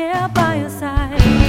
here by your side.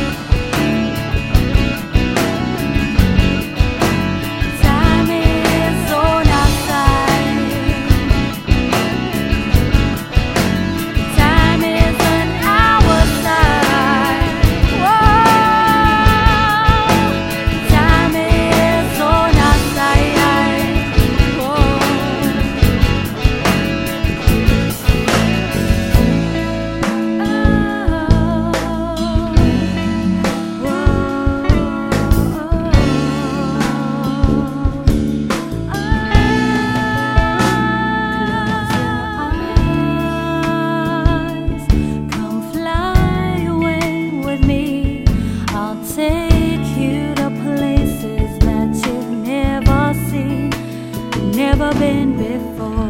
been before.